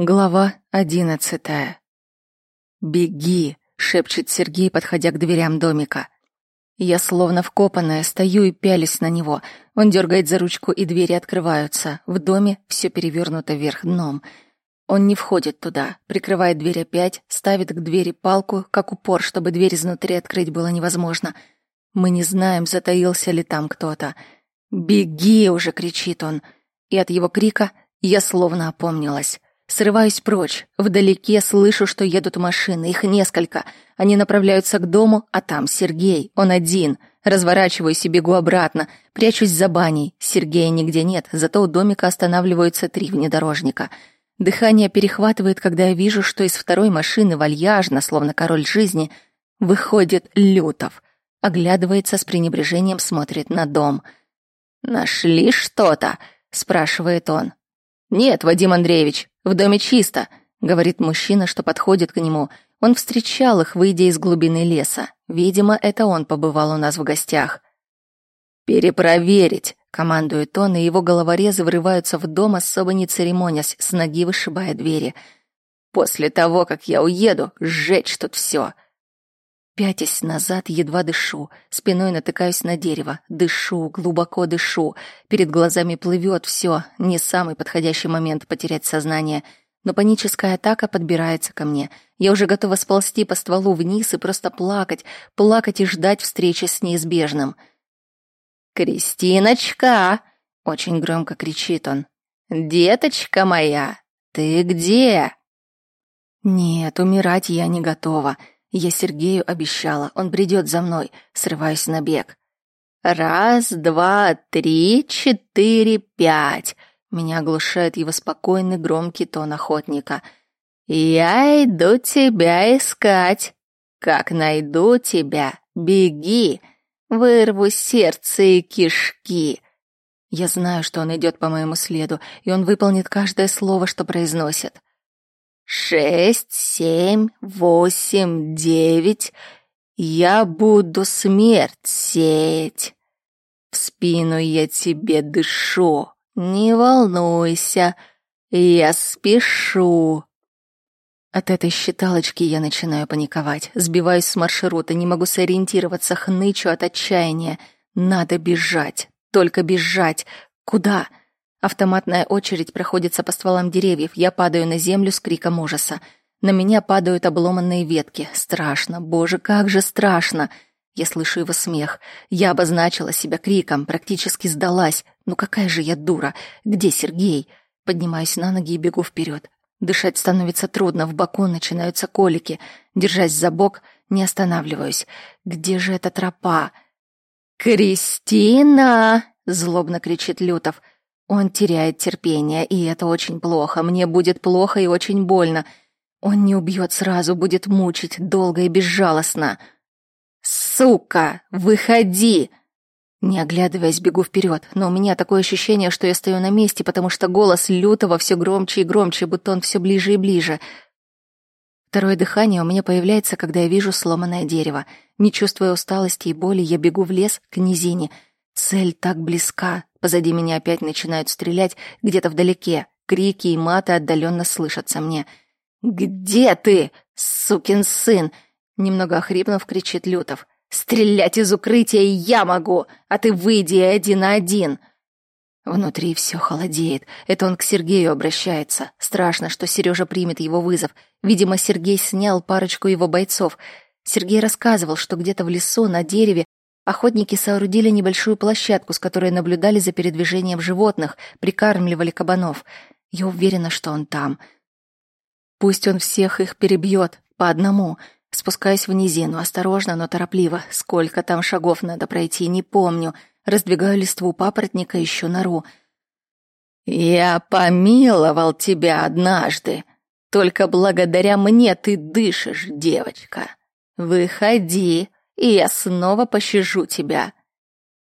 Глава одиннадцатая. «Беги!» — шепчет Сергей, подходя к дверям домика. Я словно вкопанная, стою и пялюсь на него. Он дергает за ручку, и двери открываются. В доме все перевернуто вверх дном. Он не входит туда, прикрывает дверь опять, ставит к двери палку, как упор, чтобы дверь изнутри открыть было невозможно. Мы не знаем, затаился ли там кто-то. «Беги уже!» — кричит он. И от его крика я словно опомнилась. Срываюсь прочь. Вдалеке слышу, что едут машины. Их несколько. Они направляются к дому, а там Сергей. Он один. Разворачиваюсь и бегу обратно. Прячусь за баней. Сергея нигде нет, зато у домика останавливаются три внедорожника. Дыхание перехватывает, когда я вижу, что из второй машины вальяжно, словно король жизни, выходит Лютов. Оглядывается с пренебрежением, смотрит на дом. «Нашли что-то?» — спрашивает он. «Нет, Вадим Андреевич, в доме чисто», — говорит мужчина, что подходит к нему. Он встречал их, выйдя из глубины леса. Видимо, это он побывал у нас в гостях. «Перепроверить», — командует он, и его головорезы врываются в дом, особо не церемонясь, с ноги вышибая двери. «После того, как я уеду, сжечь тут все. Пятясь назад, едва дышу, спиной натыкаюсь на дерево, дышу, глубоко дышу. Перед глазами плывет все, не самый подходящий момент потерять сознание. Но паническая атака подбирается ко мне. Я уже готова сползти по стволу вниз и просто плакать, плакать и ждать встречи с неизбежным. «Кристиночка!» — очень громко кричит он. «Деточка моя, ты где?» «Нет, умирать я не готова». Я Сергею обещала, он придет за мной, срываюсь на бег. Раз, два, три, четыре, пять. Меня оглушает его спокойный громкий тон охотника. Я иду тебя искать. Как найду тебя, беги, вырву сердце и кишки. Я знаю, что он идет по моему следу, и он выполнит каждое слово, что произносит. Шесть, семь, восемь, девять. Я буду смерть сеять. В спину я тебе дышу. Не волнуйся, я спешу. От этой считалочки я начинаю паниковать. Сбиваюсь с маршрута, не могу сориентироваться, хнычу от отчаяния. Надо бежать, только бежать. Куда? Автоматная очередь проходится по стволам деревьев. Я падаю на землю с криком ужаса. На меня падают обломанные ветки. Страшно, боже, как же страшно. Я слышу его смех. Я обозначила себя криком, практически сдалась. Ну какая же я дура. Где Сергей? Поднимаюсь на ноги и бегу вперед. Дышать становится трудно, в боку начинаются колики. Держась за бок, не останавливаюсь. Где же эта тропа? «Кристина!» — злобно кричит Лютов — он теряет терпение, и это очень плохо. Мне будет плохо и очень больно. Он не убьет сразу, будет мучить долго и безжалостно. «Сука! Выходи!» Не оглядываясь, бегу вперед, но у меня такое ощущение, что я стою на месте, потому что голос лютого все громче и громче, будто он все ближе и ближе. Второе дыхание у меня появляется, когда я вижу сломанное дерево. Не чувствуя усталости и боли, я бегу в лес к низине. Цель так близка, Позади меня опять начинают стрелять где-то вдалеке. Крики и маты отдаленно слышатся мне. «Где ты, сукин сын?» Немного охрипнув, кричит Лютов. «Стрелять из укрытия я могу, а ты выйди один на один!» Внутри все холодеет. Это он к Сергею обращается. Страшно, что Сережа примет его вызов. Видимо, Сергей снял парочку его бойцов. Сергей рассказывал, что где-то в лесу на дереве Охотники соорудили небольшую площадку, с которой наблюдали за передвижением животных, прикармливали кабанов. Я уверена, что он там. Пусть он всех их перебьет, по одному. Спускаюсь в низину, осторожно, но торопливо. Сколько там шагов надо пройти, не помню. Раздвигаю листву папоротника, еще нору. «Я помиловал тебя однажды. Только благодаря мне ты дышишь, девочка. Выходи, и я снова пощажу тебя.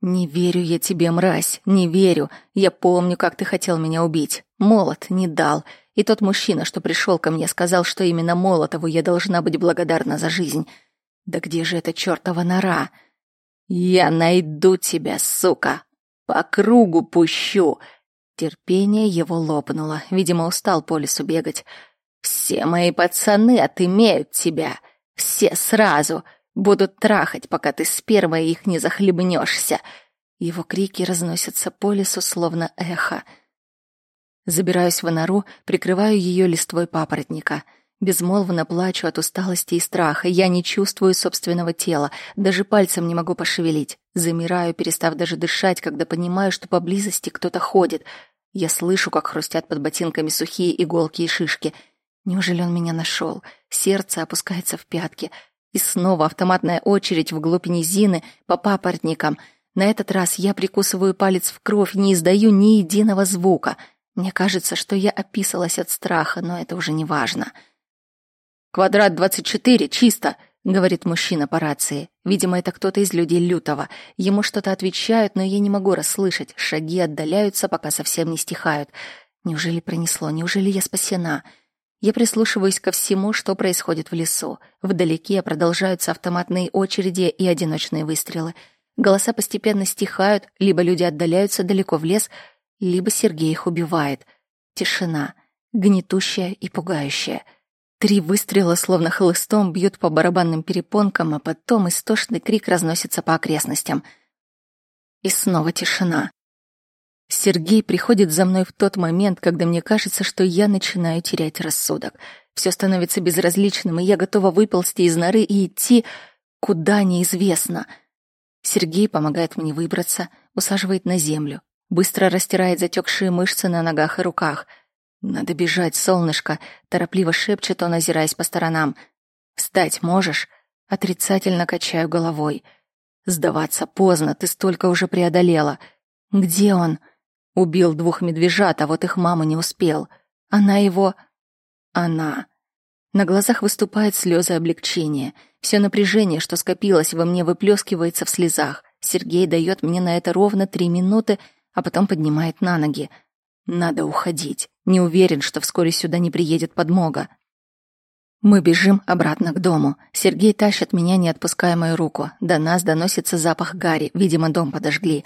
Не верю я тебе, мразь, не верю. Я помню, как ты хотел меня убить. Молот не дал. И тот мужчина, что пришел ко мне, сказал, что именно Молотову я должна быть благодарна за жизнь. Да где же эта чертова нора? Я найду тебя, сука. По кругу пущу. Терпение его лопнуло. Видимо, устал по лесу бегать. «Все мои пацаны отымеют тебя. Все сразу. Будут трахать, пока ты спермой их не захлебнешься». Его крики разносятся по лесу, словно эхо. Забираюсь в нору, прикрываю ее листвой папоротника — Безмолвно плачу от усталости и страха. Я не чувствую собственного тела, даже пальцем не могу пошевелить. Замираю, перестав даже дышать, когда понимаю, что поблизости кто-то ходит. Я слышу, как хрустят под ботинками сухие иголки и шишки. Неужели он меня нашел? Сердце опускается в пятки. И снова автоматная очередь вглубь низины по папоротникам. На этот раз я прикусываю палец в кровь, не издаю ни единого звука. Мне кажется, что я описалась от страха, но это уже не важно. «Квадрат 24, чисто!» — говорит мужчина по рации. Видимо, это кто-то из людей Лютого. Ему что-то отвечают, но я не могу расслышать. Шаги отдаляются, пока совсем не стихают. Неужели пронесло? Неужели я спасена? Я прислушиваюсь ко всему, что происходит в лесу. Вдалеке продолжаются автоматные очереди и одиночные выстрелы. Голоса постепенно стихают, либо люди отдаляются далеко в лес, либо Сергей их убивает. Тишина, гнетущая и пугающая — Три выстрела, словно хлыстом, бьют по барабанным перепонкам, а потом истошный крик разносится по окрестностям. И снова тишина. Сергей приходит за мной в тот момент, когда мне кажется, что я начинаю терять рассудок. Все становится безразличным, и я готова выползти из норы и идти куда неизвестно. Сергей помогает мне выбраться, усаживает на землю, быстро растирает затекшие мышцы на ногах и руках — «Надо бежать, солнышко», — торопливо шепчет он, озираясь по сторонам. «Встать можешь?» Отрицательно качаю головой. «Сдаваться поздно, ты столько уже преодолела. Где он?» Убил двух медвежат, а вот их мама не успел. Она его... Она... На глазах выступают слезы облегчения. Все напряжение, что скопилось во мне, выплескивается в слезах. Сергей дает мне на это ровно три минуты, а потом поднимает на ноги. Надо уходить. Не уверен, что вскоре сюда не приедет подмога. Мы бежим обратно к дому. Сергей тащит меня, не отпуская мою руку. До нас доносится запах гари. Видимо, дом подожгли.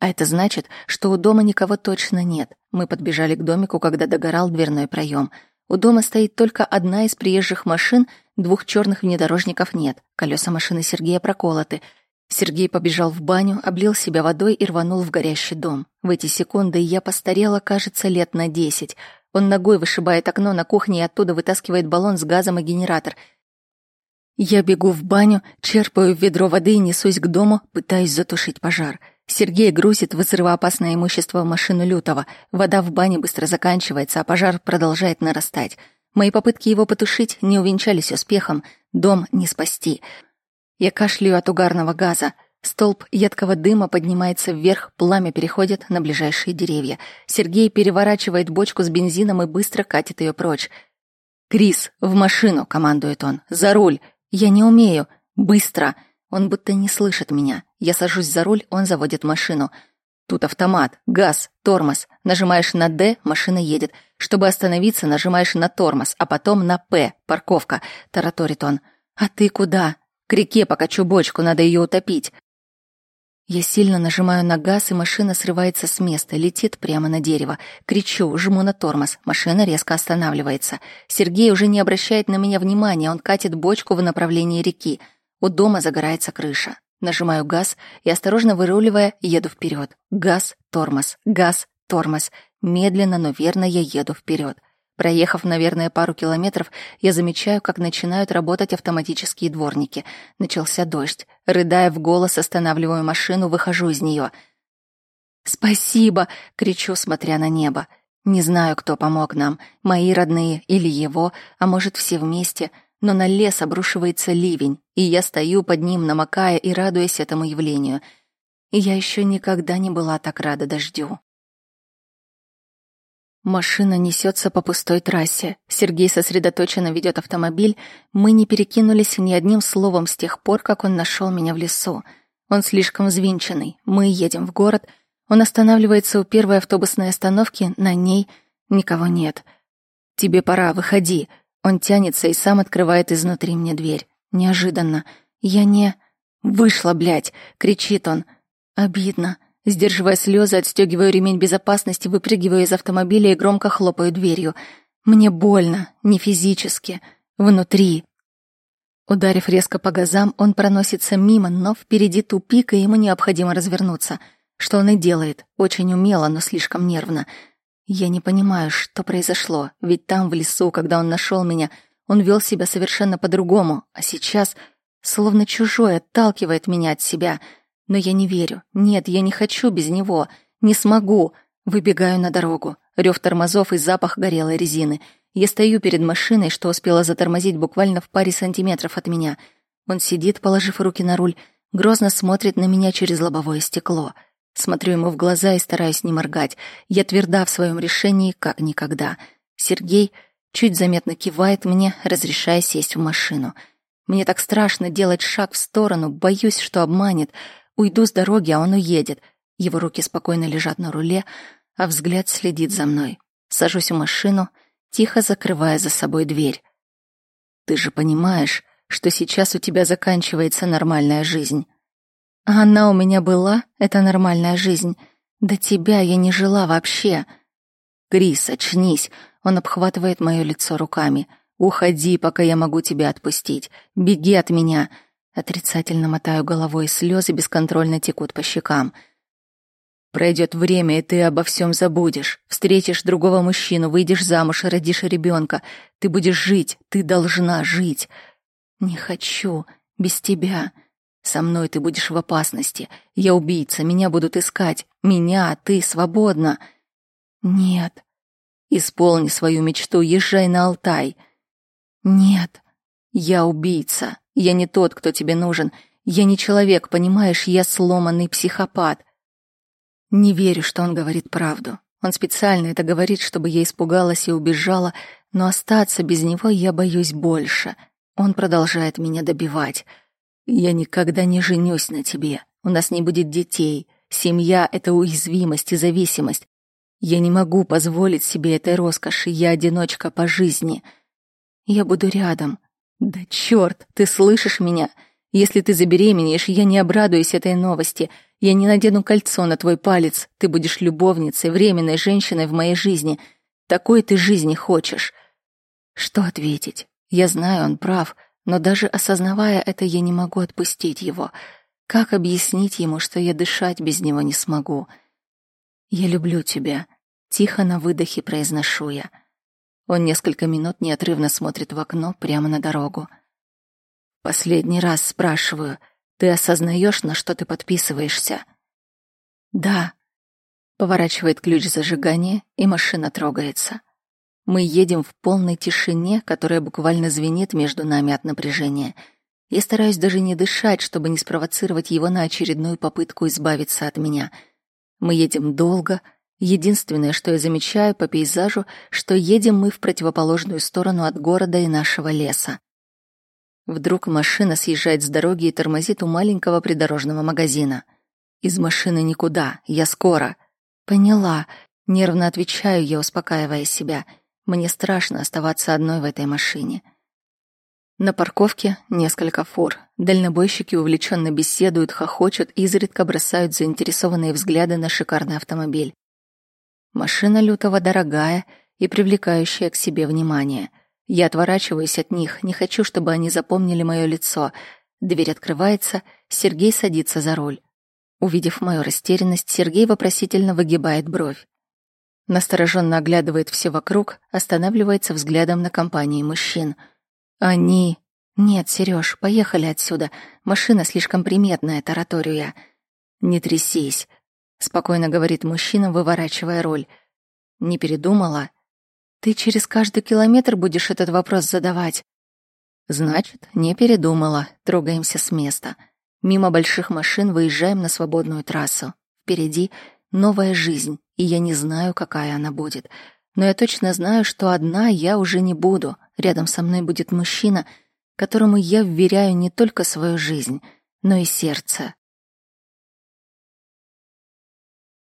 А это значит, что у дома никого точно нет. Мы подбежали к домику, когда догорал дверной проем. У дома стоит только одна из приезжих машин, двух черных внедорожников нет. Колеса машины Сергея проколоты — Сергей побежал в баню, облил себя водой и рванул в горящий дом. В эти секунды я постарела, кажется, лет на десять. Он ногой вышибает окно на кухне и оттуда вытаскивает баллон с газом и генератор. Я бегу в баню, черпаю ведро воды и несусь к дому, пытаясь затушить пожар. Сергей грузит взрывоопасное имущество в машину Лютого. Вода в бане быстро заканчивается, а пожар продолжает нарастать. Мои попытки его потушить не увенчались успехом. Дом не спасти — я кашляю от угарного газа. Столб едкого дыма поднимается вверх, пламя переходит на ближайшие деревья. Сергей переворачивает бочку с бензином и быстро катит ее прочь. «Крис, в машину!» — командует он. «За руль! Я не умею! Быстро!» Он будто не слышит меня. Я сажусь за руль, он заводит машину. Тут автомат, газ, тормоз. Нажимаешь на «Д» — машина едет. Чтобы остановиться, нажимаешь на тормоз, а потом на «П» — парковка. Тараторит он. «А ты куда?» К реке покачу бочку, надо ее утопить. Я сильно нажимаю на газ, и машина срывается с места, летит прямо на дерево. Кричу, жму на тормоз. Машина резко останавливается. Сергей уже не обращает на меня внимания, он катит бочку в направлении реки. У дома загорается крыша. Нажимаю газ и, осторожно выруливая, еду вперед. Газ, тормоз, газ, тормоз. Медленно, но верно я еду вперед. Проехав, наверное, пару километров, я замечаю, как начинают работать автоматические дворники. Начался дождь. Рыдая в голос, останавливаю машину, выхожу из нее. «Спасибо!» — кричу, смотря на небо. Не знаю, кто помог нам, мои родные или его, а может, все вместе, но на лес обрушивается ливень, и я стою под ним, намокая и радуясь этому явлению. Я еще никогда не была так рада дождю. Машина несется по пустой трассе. Сергей сосредоточенно ведет автомобиль. Мы не перекинулись ни одним словом с тех пор, как он нашел меня в лесу. Он слишком взвинченный. Мы едем в город. Он останавливается у первой автобусной остановки. На ней никого нет. «Тебе пора, выходи». Он тянется и сам открывает изнутри мне дверь. Неожиданно. Я не... «Вышла, блядь!» — кричит он. Обидно. Сдерживая слезы, отстегиваю ремень безопасности, выпрыгиваю из автомобиля и громко хлопаю дверью. Мне больно, не физически, внутри. Ударив резко по газам, он проносится мимо, но впереди тупик, и ему необходимо развернуться. Что он и делает, очень умело, но слишком нервно. Я не понимаю, что произошло, ведь там, в лесу, когда он нашел меня, он вел себя совершенно по-другому, а сейчас словно чужой отталкивает меня от себя — но я не верю. Нет, я не хочу без него. Не смогу. Выбегаю на дорогу. Рев тормозов и запах горелой резины. Я стою перед машиной, что успела затормозить буквально в паре сантиметров от меня. Он сидит, положив руки на руль, грозно смотрит на меня через лобовое стекло. Смотрю ему в глаза и стараюсь не моргать. Я тверда в своем решении, как никогда. Сергей чуть заметно кивает мне, разрешая сесть в машину. Мне так страшно делать шаг в сторону, боюсь, что обманет — Уйду с дороги, а он уедет. Его руки спокойно лежат на руле, а взгляд следит за мной. Сажусь в машину, тихо закрывая за собой дверь. Ты же понимаешь, что сейчас у тебя заканчивается нормальная жизнь. Она у меня была, это нормальная жизнь. До тебя я не жила вообще. Крис, очнись. Он обхватывает мое лицо руками. Уходи, пока я могу тебя отпустить. Беги от меня. Отрицательно мотаю головой, слезы бесконтрольно текут по щекам. Пройдет время, и ты обо всем забудешь. Встретишь другого мужчину, выйдешь замуж и родишь ребенка. Ты будешь жить, ты должна жить. Не хочу, без тебя. Со мной ты будешь в опасности. Я убийца, меня будут искать. Меня, ты свободна. Нет. Исполни свою мечту, езжай на Алтай. Нет. Я убийца. Я не тот, кто тебе нужен. Я не человек, понимаешь? Я сломанный психопат. Не верю, что он говорит правду. Он специально это говорит, чтобы я испугалась и убежала, но остаться без него я боюсь больше. Он продолжает меня добивать. Я никогда не женюсь на тебе. У нас не будет детей. Семья — это уязвимость и зависимость. Я не могу позволить себе этой роскоши. Я одиночка по жизни. Я буду рядом, да черт, ты слышишь меня? Если ты забеременеешь, я не обрадуюсь этой новости. Я не надену кольцо на твой палец. Ты будешь любовницей, временной женщиной в моей жизни. Такой ты жизни хочешь. Что ответить? Я знаю, он прав, но даже осознавая это, я не могу отпустить его. Как объяснить ему, что я дышать без него не смогу? Я люблю тебя. Тихо на выдохе произношу я. Он несколько минут неотрывно смотрит в окно прямо на дорогу. Последний раз спрашиваю, ты осознаешь, на что ты подписываешься? Да. Поворачивает ключ зажигания, и машина трогается. Мы едем в полной тишине, которая буквально звенит между нами от напряжения. Я стараюсь даже не дышать, чтобы не спровоцировать его на очередную попытку избавиться от меня. Мы едем долго, Единственное, что я замечаю по пейзажу, что едем мы в противоположную сторону от города и нашего леса. Вдруг машина съезжает с дороги и тормозит у маленького придорожного магазина. Из машины никуда, я скоро. Поняла. Нервно отвечаю я, успокаивая себя. Мне страшно оставаться одной в этой машине. На парковке несколько фур. Дальнобойщики увлеченно беседуют, хохочут и изредка бросают заинтересованные взгляды на шикарный автомобиль. Машина Лютого дорогая и привлекающая к себе внимание. Я отворачиваюсь от них, не хочу, чтобы они запомнили мое лицо. Дверь открывается, Сергей садится за руль. Увидев мою растерянность, Сергей вопросительно выгибает бровь. Настороженно оглядывает все вокруг, останавливается взглядом на компании мужчин. Они... Нет, Сереж, поехали отсюда. Машина слишком приметная, тараторию я. Не трясись спокойно говорит мужчина, выворачивая руль. Не передумала? Ты через каждый километр будешь этот вопрос задавать. Значит, не передумала. Трогаемся с места. Мимо больших машин выезжаем на свободную трассу. Впереди новая жизнь, и я не знаю, какая она будет. Но я точно знаю, что одна я уже не буду. Рядом со мной будет мужчина, которому я вверяю не только свою жизнь, но и сердце,